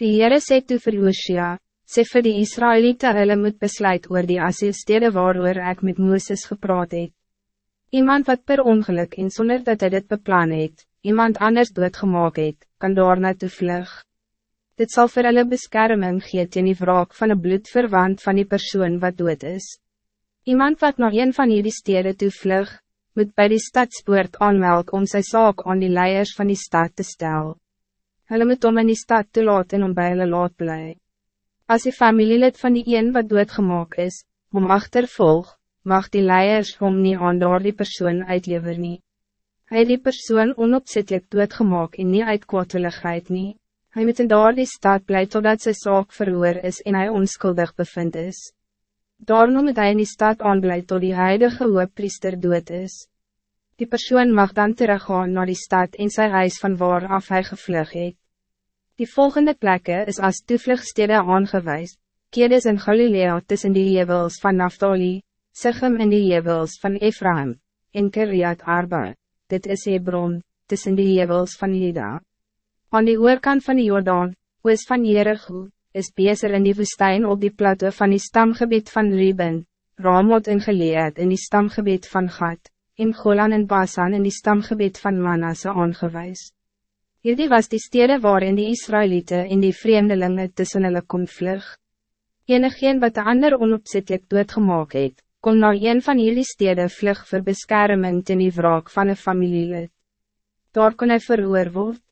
Die Heere sê toe vir Joshua, sê vir die Israëlieten hulle moet besluit oor die asielstede waaroor ek met Mooses gepraat het. Iemand wat per ongeluk en zonder dat hij dit beplan het, iemand anders doodgemaak het, kan daar naartoe vlug. Dit zal voor hulle beskerming gee teen die wraak van een bloedverwant van die persoon wat dood is. Iemand wat nog een van hierdie stede toe vlug, moet bij die stadspoort aanmelk om zijn zaak aan die leiers van die stad te stellen. Hulle moet om in die stad te laat en om by hulle laat bly. As die familielid van die een wat doodgemaak is, om achtervolg, mag die leiers om nie aan daar die persoon uitlever nie. Hy die persoon onopzettelijk doodgemaak en nie uit kwaadwilligheid nie. Hy moet in daar die stad bly totdat sy saak verhoor is en hij onskuldig bevind is. Daarom moet hy in die stad aanblijf tot die heilige hooppriester dood is. Die persoon mag dan teruggaan naar die stad in zijn huis van waar af hy gevlug het. Die volgende plekken is als toevluchtstede aangewijs, Kedes in Galilea tussen die jebels van Naftali, Sichem in die jebels van Ephraim, en Kiriat Arba, dit is Hebron, tussen die jebels van Juda. Aan die oorkant van die Jordaan, oos van Jericho, is Bezer in die woestijn op die platte van die stamgebied van Ruben, Ramot in Geleed in die stamgebied van Gad, en Golan en Basan in die stamgebied van Manasse aangewijs. Hierdie was die stede waarin die Israëlieten en die vreemdelingen tussen hulle kon vlug. Enigeen wat de ander onopzettelijk doodgemaak het, kon na een van hierdie stede vlug voor beskerming ten die wraak van een familielid. Daar kon hy verhoor word.